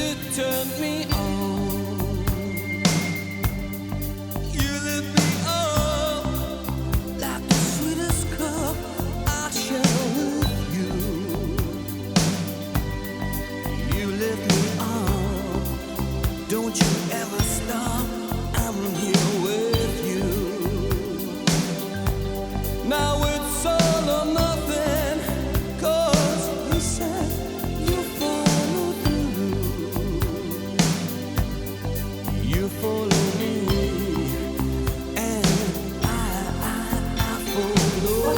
you turned me on.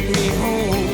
take me home.